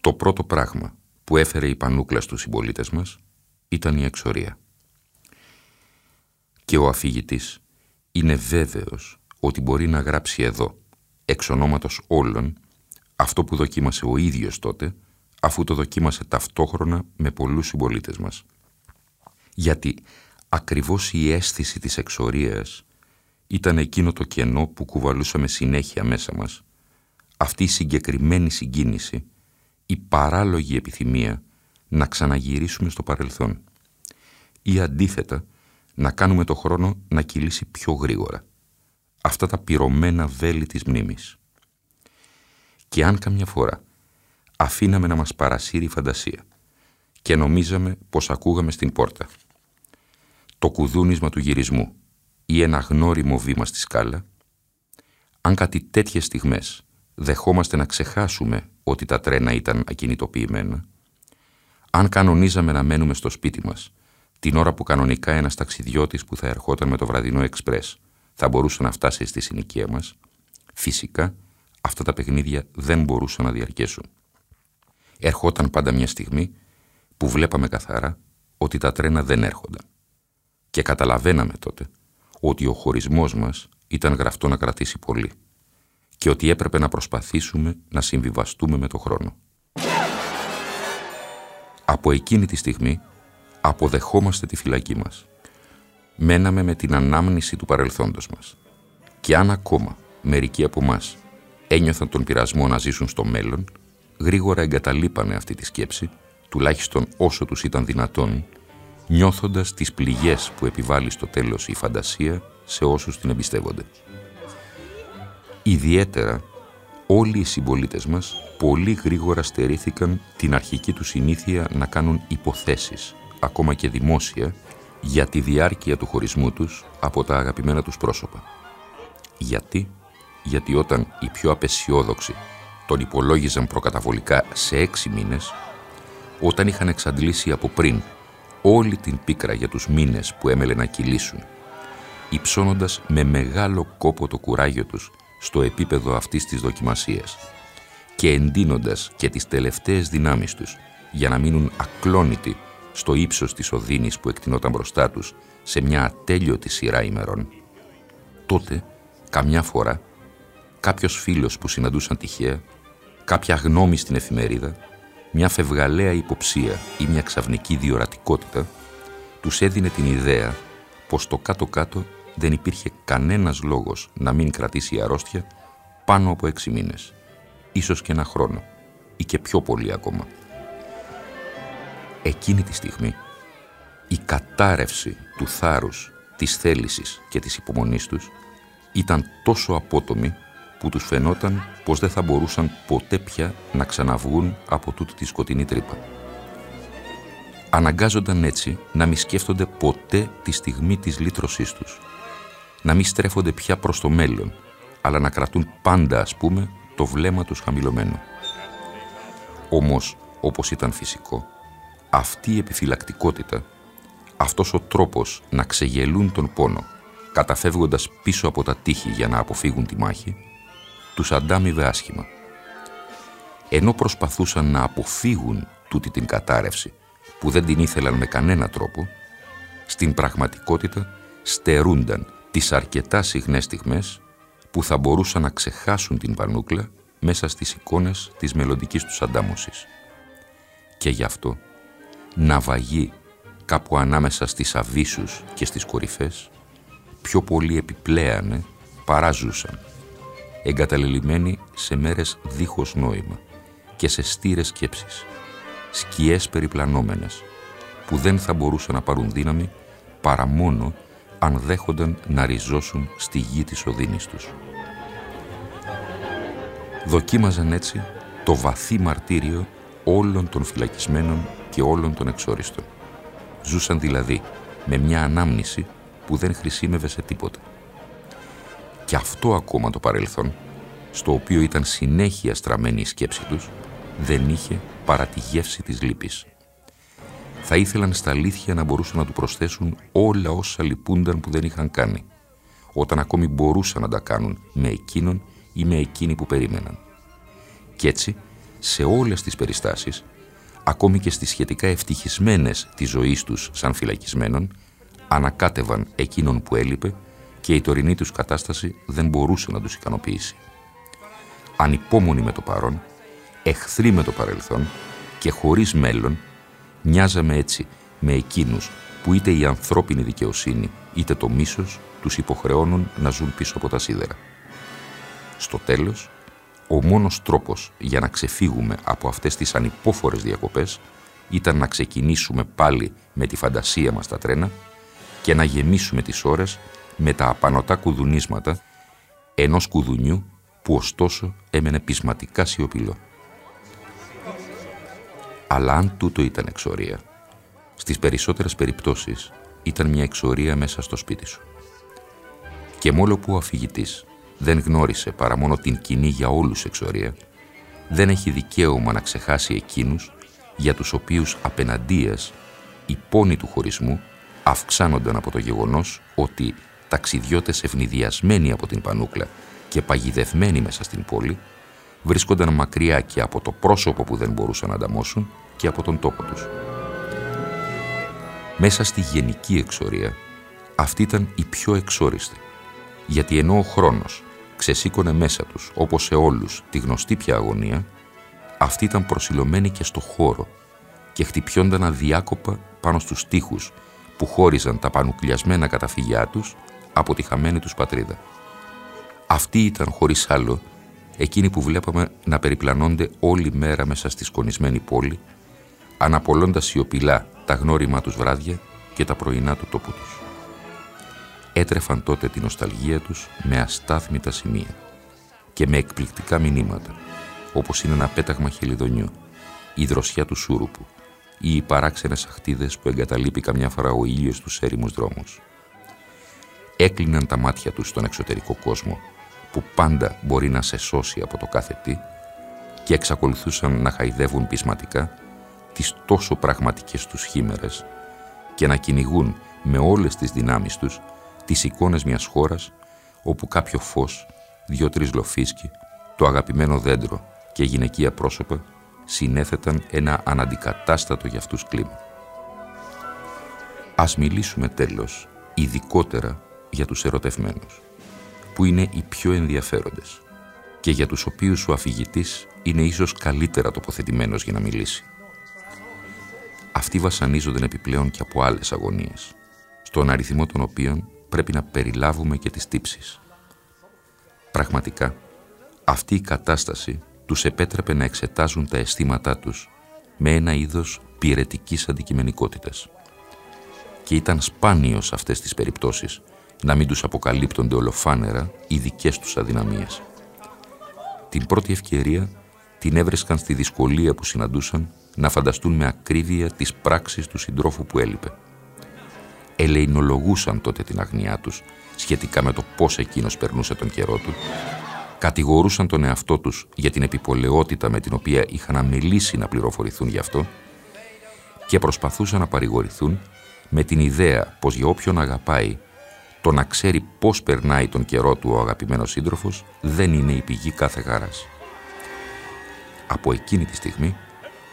το πρώτο πράγμα που έφερε η Πανούκλα στους συμπολίτες μας ήταν η εξορία. Και ο αφηγητής είναι βέβαιος ότι μπορεί να γράψει εδώ, εξ ονόματος όλων, αυτό που δοκίμασε ο ίδιος τότε, αφού το δοκίμασε ταυτόχρονα με πολλούς συμπολίτες μας. Γιατί ακριβώς η αίσθηση της εξορίας ήταν εκείνο το κενό που κουβαλούσαμε συνέχεια μέσα μας, αυτή η συγκεκριμένη συγκίνηση η παράλογη επιθυμία να ξαναγυρίσουμε στο παρελθόν ή αντίθετα να κάνουμε το χρόνο να κυλήσει πιο γρήγορα. Αυτά τα πυρωμένα βέλη της μνήμης. Και αν καμιά φορά αφήναμε να μας παρασύρει η φαντασία και νομίζαμε πως ακούγαμε στην πόρτα το κουδούνισμα του γυρισμού ή ένα γνώριμο βήμα στη σκάλα, αν κάτι τέτοιες στιγμές δεχόμαστε να ξεχάσουμε ότι τα τρένα ήταν ακινητοποιημένα, αν κανονίζαμε να μένουμε στο σπίτι μας, την ώρα που κανονικά ένας ταξιδιώτης που θα ερχόταν με το βραδινό εξπρές θα μπορούσε να φτάσει στη συνοικία μας, φυσικά αυτά τα παιχνίδια δεν μπορούσαν να διαρκέσουν. Ερχόταν πάντα μια στιγμή που βλέπαμε καθαρά ότι τα τρένα δεν έρχονταν. Και καταλαβαίναμε τότε ότι ο χωρισμός μας ήταν γραφτό να κρατήσει πολύ και ότι έπρεπε να προσπαθήσουμε να συμβιβαστούμε με το χρόνο. Από εκείνη τη στιγμή αποδεχόμαστε τη φυλακή μας. Μέναμε με την ανάμνηση του παρελθόντος μας. Και αν ακόμα μερικοί από εμάς ένιωθαν τον πειρασμό να ζήσουν στο μέλλον, γρήγορα εγκαταλείπανε αυτή τη σκέψη, τουλάχιστον όσο τους ήταν δυνατόν, νιώθοντας τις πληγές που επιβάλλει στο τέλος η φαντασία σε όσους την εμπιστεύονται. Ιδιαίτερα όλοι οι συμπολίτες μας πολύ γρήγορα στερήθηκαν την αρχική τους συνήθεια να κάνουν υποθέσεις, ακόμα και δημόσια, για τη διάρκεια του χωρισμού τους από τα αγαπημένα τους πρόσωπα. Γιατί; Γιατί όταν οι πιο απεσιόδοξοι τον υπολόγιζαν προκαταβολικά σε έξι μήνες, όταν είχαν εξαντλήσει από πριν όλη την πίκρα για τους μήνες που έμελε να κυλήσουν, υψώνοντας με μεγάλο κόπο το κουράγιο τους στο επίπεδο αυτής της δοκιμασίας και εντείνοντας και τις τελευταίες δυνάμεις τους για να μείνουν ακλόνητοι στο ύψος της οδύνης που εκτινόταν μπροστά τους σε μια ατέλειωτη σειρά ημερών. Τότε, καμιά φορά, κάποιος φίλος που συναντούσαν τυχαία, κάποια γνώμη στην εφημερίδα, μια φευγαλαία υποψία ή μια ξαφνική διορατικότητα, τους έδινε την ιδέα πως το κάτω-κάτω δεν υπήρχε κανένας λόγος να μην κρατήσει η αρρώστια πάνω από έξι μήνες, ίσως και ένα χρόνο ή και πιο πολύ ακόμα. Εκείνη τη στιγμή η κατάρρευση του θάρρους, της θέλησης και της υπομονής τους ήταν τόσο απότομη που τους φαινόταν πως δεν θα μπορούσαν ποτέ πια να ξαναβγούν από τούτη τη σκοτεινή τρύπα. Αναγκάζονταν έτσι να μη σκέφτονται ποτέ τη στιγμή της λύτρωσής τους να μην στρέφονται πια προς το μέλλον, αλλά να κρατούν πάντα, ας πούμε, το βλέμμα τους χαμηλωμένο. Όμως, όπως ήταν φυσικό, αυτή η επιφυλακτικότητα, αυτός ο τρόπος να ξεγελούν τον πόνο, καταφεύγοντας πίσω από τα τείχη για να αποφύγουν τη μάχη, τους αντάμιβε άσχημα. Ενώ προσπαθούσαν να αποφύγουν τούτη την κατάρρευση, που δεν την ήθελαν με κανένα τρόπο, στην πραγματικότητα στερούνταν τις αρκετά συχνές στιγμές που θα μπορούσαν να ξεχάσουν την Πανούκλα μέσα στις εικόνες της μελλοντικής τους αντάμωσης. Και γι' αυτό ναυαγοί κάπου ανάμεσα στις αβύσους και στις κορυφές, πιο πολύ επιπλέανε παρά ζούσαν, εγκαταλελειμμένοι σε μέρες δίχως νόημα και σε στήρες σκέψεις, σκιές περιπλανόμενες, που δεν θα μπορούσαν να πάρουν δύναμη παρά μόνο αν δέχονταν να ριζώσουν στη γη της οδύνης τους. Δοκίμαζαν έτσι το βαθύ μαρτύριο όλων των φυλακισμένων και όλων των εξόριστων. Ζούσαν δηλαδή με μια ανάμνηση που δεν χρησιμεύε σε τίποτα. Και αυτό ακόμα το παρελθόν, στο οποίο ήταν συνέχεια στραμμένη η σκέψη τους, δεν είχε παρά τη γεύση της λύπης. Θα ήθελαν στα αλήθεια να μπορούσαν να του προσθέσουν όλα όσα λυπούνταν που δεν είχαν κάνει, όταν ακόμη μπορούσαν να τα κάνουν με εκείνον ή με εκείνη που περίμεναν. Κι έτσι, σε όλες τις περιστάσεις, ακόμη και στις σχετικά ευτυχισμένες της ζωής τους σαν φυλακισμένων, ανακάτευαν εκείνον που έλειπε και η τωρινή τους κατάσταση δεν μπορούσε να τους ικανοποιήσει. Ανυπόμονοι με το παρόν, εχθροί με το παρελθόν και χωρίς μέλλον, μοιάζαμε έτσι με εκείνους που είτε η ανθρώπινη δικαιοσύνη είτε το μίσος τους υποχρεώνουν να ζουν πίσω από τα σίδερα. Στο τέλος, ο μόνος τρόπος για να ξεφύγουμε από αυτές τις ανυπόφορες διακοπές ήταν να ξεκινήσουμε πάλι με τη φαντασία μας τα τρένα και να γεμίσουμε τις ώρες με τα απανοτά κουδουνίσματα ενός κουδουνιού που ωστόσο έμενε πεισματικά σιωπηλό. Αλλά αν τούτο ήταν εξορία, στις περισσότερες περιπτώσεις ήταν μια εξορία μέσα στο σπίτι σου. Και μόνο που ο αφηγητής δεν γνώρισε παρά μόνο την κοινή για όλους εξορία, δεν έχει δικαίωμα να ξεχάσει εκείνους για τους οποίους απέναντίας οι πόνοι του χωρισμού αυξάνονταν από το γεγονός ότι ταξιδιώτες ευνηδιασμένοι από την πανούκλα και παγιδευμένοι μέσα στην πόλη βρίσκονταν μακριά και από το πρόσωπο που δεν μπορούσαν να ανταμώσουν και από τον τόπο τους. Μέσα στη γενική εξορία αυτή ήταν η πιο εξόριστη, γιατί ενώ ο χρόνος ξεσήκωνε μέσα τους, όπως σε όλους, τη γνωστή πια αγωνία, αυτή ήταν προσιλωμένη και στο χώρο και χτυπιόνταν αδιάκοπα πάνω στους τοίχους που χώριζαν τα πανουκλιασμένα καταφύγια τους από τη χαμένη τους πατρίδα. Αυτή ήταν χωρίς άλλο εκείνοι που βλέπαμε να περιπλανώνται όλη μέρα μέσα στη σκονισμένη πόλη, αναπολώντας σιωπηλά τα γνώριμα τους βράδια και τα πρωινά του τόπου τους. Έτρεφαν τότε την νοσταλγία τους με αστάθμητα σημεία και με εκπληκτικά μηνύματα, όπως είναι ένα πέταγμα χελιδονιού, η δροσιά του σούρουπου ή οι παράξενες αχτίδες που εγκαταλείπει καμιά φορά ο ήλιος στους έρημους δρόμους. Έκλειναν τα μάτια τους στον εξωτερικό κόσμο που πάντα μπορεί να σε σώσει από το κάθε τι και εξακολουθούσαν να χαϊδεύουν πεισματικά τις τόσο πραγματικές τους χήμερες και να κυνηγούν με όλες τις δυνάμεις τους τις εικόνες μιας χώρας όπου κάποιο φως, δυο-τρεις λοφίσκοι, το αγαπημένο δέντρο και γυναικεία πρόσωπα συνέθεταν ένα αναντικατάστατο για αυτούς κλίμα. Ας μιλήσουμε τέλος ειδικότερα για τους ερωτευμένους που είναι οι πιο ενδιαφέροντες και για τους οποίους ο αφηγητής είναι ίσως καλύτερα τοποθετημένος για να μιλήσει. Αυτοί βασανίζονται επιπλέον και από άλλες αγωνίες, στον αριθμό των οποίων πρέπει να περιλάβουμε και τις τύψεις. Πραγματικά, αυτή η κατάσταση τους επέτρεπε να εξετάζουν τα αισθήματά τους με ένα είδος πυρετικής αντικειμενικότητας. Και ήταν σπάνιος σε αυτές τις περιπτώσεις να μην τους αποκαλύπτονται ολοφάνερα οι δικές τους αδυναμίες. Την πρώτη ευκαιρία την έβρισκαν στη δυσκολία που συναντούσαν να φανταστούν με ακρίβεια τις πράξεις του συντρόφου που έλειπε. Ελεηνολογούσαν τότε την αγνιά τους σχετικά με το πώς εκείνος περνούσε τον καιρό του, κατηγορούσαν τον εαυτό τους για την επιπολαιότητα με την οποία είχαν αμελήσει να πληροφορηθούν γι' αυτό και προσπαθούσαν να παρηγορηθούν με την ιδέα πως για όποιον αγαπάει το να ξέρει πώς περνάει τον καιρό του ο αγαπημένος σύντροφος δεν είναι η πηγή κάθε χαράς. Από εκείνη τη στιγμή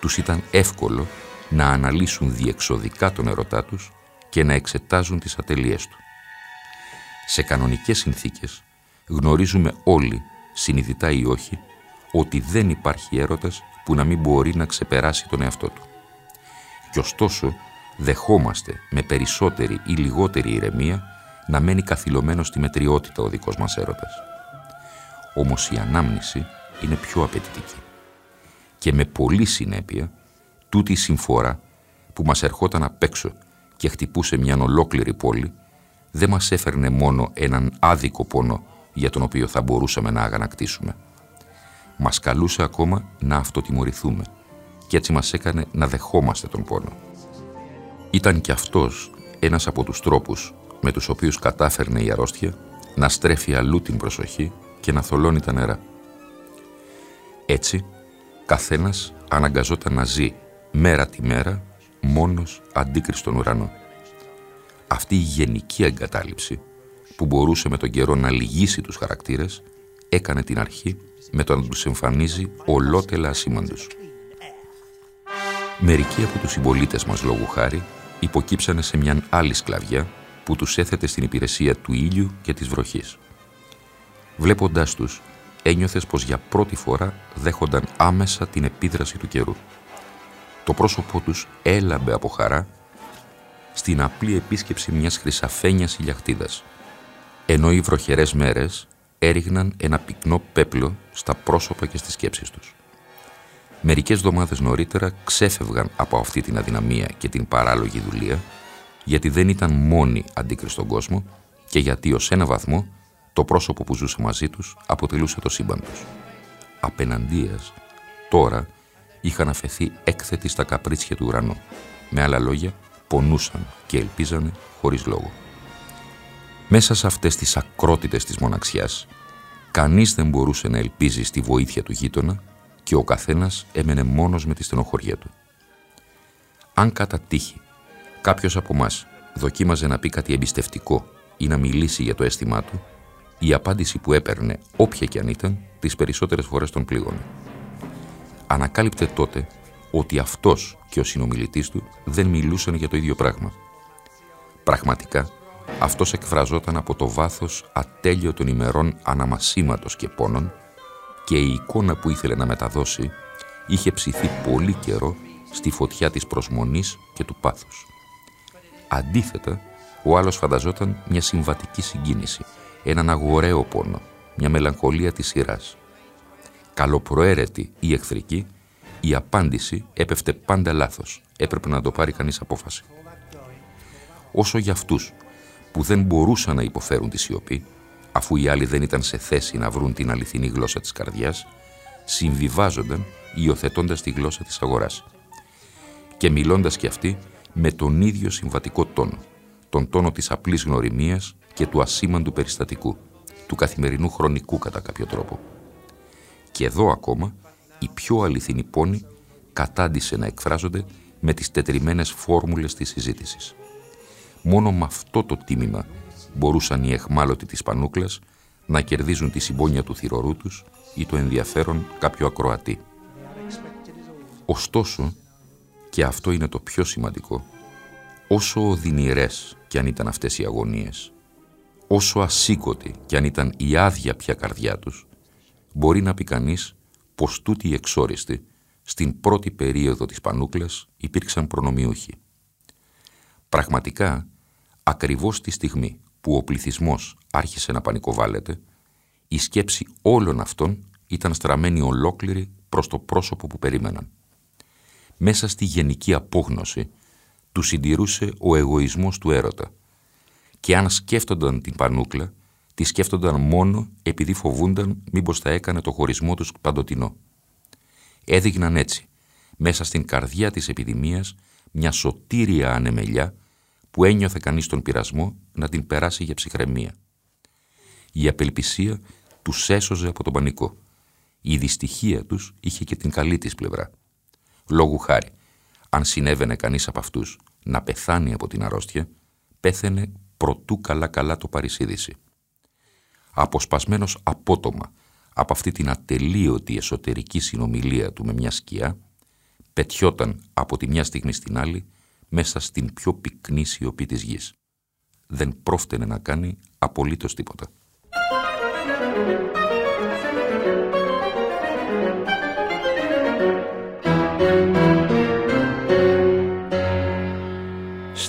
τους ήταν εύκολο να αναλύσουν διεξοδικά τον ερωτά τους και να εξετάζουν τις ατελείες του. Σε κανονικές συνθήκες γνωρίζουμε όλοι, συνειδητά ή όχι, ότι δεν υπάρχει έρωτας που να μην μπορεί να ξεπεράσει τον εαυτό του. Κι ωστόσο δεχόμαστε με περισσότερη ή λιγότερη ηρεμία να μένει καθυλωμένος στη μετριότητα ο δικός μας έρωτας. Όμως η ανάμνηση είναι πιο απαιτητική. Και με πολλή συνέπεια, τούτη η συμφορά που μας ερχόταν απ' έξω και χτυπούσε μια ολόκληρη πόλη, δεν μας έφερνε μόνο έναν άδικο πόνο για τον οποίο θα μπορούσαμε να αγανακτήσουμε. Μας καλούσε ακόμα να αυτοτιμωρηθούμε και έτσι μας έκανε να δεχόμαστε τον πόνο. Ήταν και αυτός ένας από τους τρόπους με τους οποίους κατάφερνε η αρρώστια να στρέφει αλλού την προσοχή και να θολώνει τα νερά. Έτσι, καθένας αναγκαζόταν να ζει μέρα τη μέρα μόνος αντίκριστον ουρανό. Αυτή η γενική εγκατάλειψη που μπορούσε με τον καιρό να λυγίσει τους χαρακτήρες έκανε την αρχή με το να τους εμφανίζει ολότελα ασήμαντους. Μερικοί από τους συμπολίτες μας λόγου χάρη υποκύψανε σε μια άλλη σκλαβιά που τους έθετε στην υπηρεσία του ήλιου και της βροχής. Βλέποντάς τους, ένιωθες πως για πρώτη φορά δέχονταν άμεσα την επίδραση του καιρού. Το πρόσωπό τους έλαμπε από χαρά στην απλή επίσκεψη μιας χρυσαφένιας ηλιακτίδας, ενώ οι βροχερές μέρες έριγναν ένα πυκνό πέπλο στα πρόσωπα και στις σκέψεις τους. Μερικές εβδομάδες νωρίτερα ξέφευγαν από αυτή την αδυναμία και την παράλογη δουλεία, γιατί δεν ήταν μόνοι αντίκρι στον κόσμο και γιατί ως ένα βαθμό το πρόσωπο που ζούσε μαζί τους αποτελούσε το σύμπαν τους. Απέναντίας, τώρα είχαν αφαιθεί έκθετοι στα καπρίτσια του ουρανού. Με άλλα λόγια, πονούσαν και ελπίζανε χωρίς λόγο. Μέσα σε αυτές τις ακρότητες της μοναξιάς, κανείς δεν μπορούσε να ελπίζει στη βοήθεια του γείτονα και ο καθένας έμενε μόνος με τη στενοχωρία του. Αν κατά τύχη κάποιος από εμά δοκίμαζε να πει κάτι εμπιστευτικό ή να μιλήσει για το αίσθημά του, η απάντηση που έπαιρνε, όποια και αν ήταν, τις περισσότερες φορές τον πλήγωνε. Ανακάλυπτε τότε ότι αυτός και ο συνομιλητής του δεν μιλούσαν για το ίδιο πράγμα. Πραγματικά, αυτός εκφραζόταν από το βάθος ατέλειο των ημερών αναμασίματος και πόνων και η εικόνα που ήθελε να μεταδώσει είχε ψηθεί πολύ καιρό στη φωτιά της προσμονής και του πάθους. Αντίθετα, ο άλλος φανταζόταν μια συμβατική συγκίνηση, έναν αγοραίο πόνο, μια μελαγχολία της σειράς. Καλοπροαίρετη ή εχθρική, η απάντηση έπεφτε πάντα λάθος. Έπρεπε να το πάρει κανείς απόφαση. Όσο για αυτούς που δεν μπορούσαν να υποφέρουν τη σιωπή, αφού οι άλλοι δεν ήταν σε θέση να βρουν την αληθινή γλώσσα της καρδιάς, συμβιβάζονταν υιοθετώντας τη γλώσσα της αγοράς. Και μιλώντας και αυτοί με τον ίδιο συμβατικό τόνο, τον τόνο της απλής γνωριμίας και του ασήμαντου περιστατικού, του καθημερινού χρονικού κατά κάποιο τρόπο. Και εδώ ακόμα, η πιο αληθινή πόνη κατάντησε να εκφράζονται με τις τετριμένες φόρμουλες της συζήτησης. Μόνο με αυτό το τίμημα μπορούσαν οι εχμάλωτοι της πανούκλας να κερδίζουν τη συμπόνια του θυρωρού τους ή το ενδιαφέρον κάποιο ακροατή. Ωστόσο, και αυτό είναι το πιο σημαντικό, όσο οδυνηρές κι αν ήταν αυτές οι αγωνίες, όσο ασήκωτη κι αν ήταν η άδεια πια καρδιά τους, μπορεί να πει κανείς πως τούτοι οι εξόριστοι στην πρώτη περίοδο της Πανούκλας υπήρξαν προνομιούχοι. Πραγματικά, ακριβώς τη στιγμή που ο πληθυσμός άρχισε να πανικοβάλλεται, η σκέψη όλων αυτών ήταν στραμμένη ολόκληρη προς το πρόσωπο που περίμεναν. Μέσα στη γενική απόγνωση του συντηρούσε ο εγωισμός του έρωτα και αν σκέφτονταν την πανούκλα, τη σκέφτονταν μόνο επειδή φοβούνταν μήπως θα έκανε το χωρισμό τους παντοτινό. Έδειγναν έτσι, μέσα στην καρδιά της επιδημίας, μια σωτήρια ανεμελιά που ένιωθε κανείς τον πειρασμό να την περάσει για ψυχραιμία. Η απελπισία τους έσωζε από τον πανικό. Η δυστυχία τους είχε και την καλή της πλευρά. Λόγου χάρη, αν συνέβαινε κανείς από αυτούς να πεθάνει από την αρρώστια, πέθαινε προτού καλά-καλά το παρισίδηση. Αποσπασμένος απότομα από αυτή την ατελείωτη εσωτερική συνομιλία του με μια σκιά, πετιόταν από τη μια στιγμή στην άλλη μέσα στην πιο πυκνή σιωπή της γης. Δεν πρόφτενε να κάνει απολύτως τίποτα.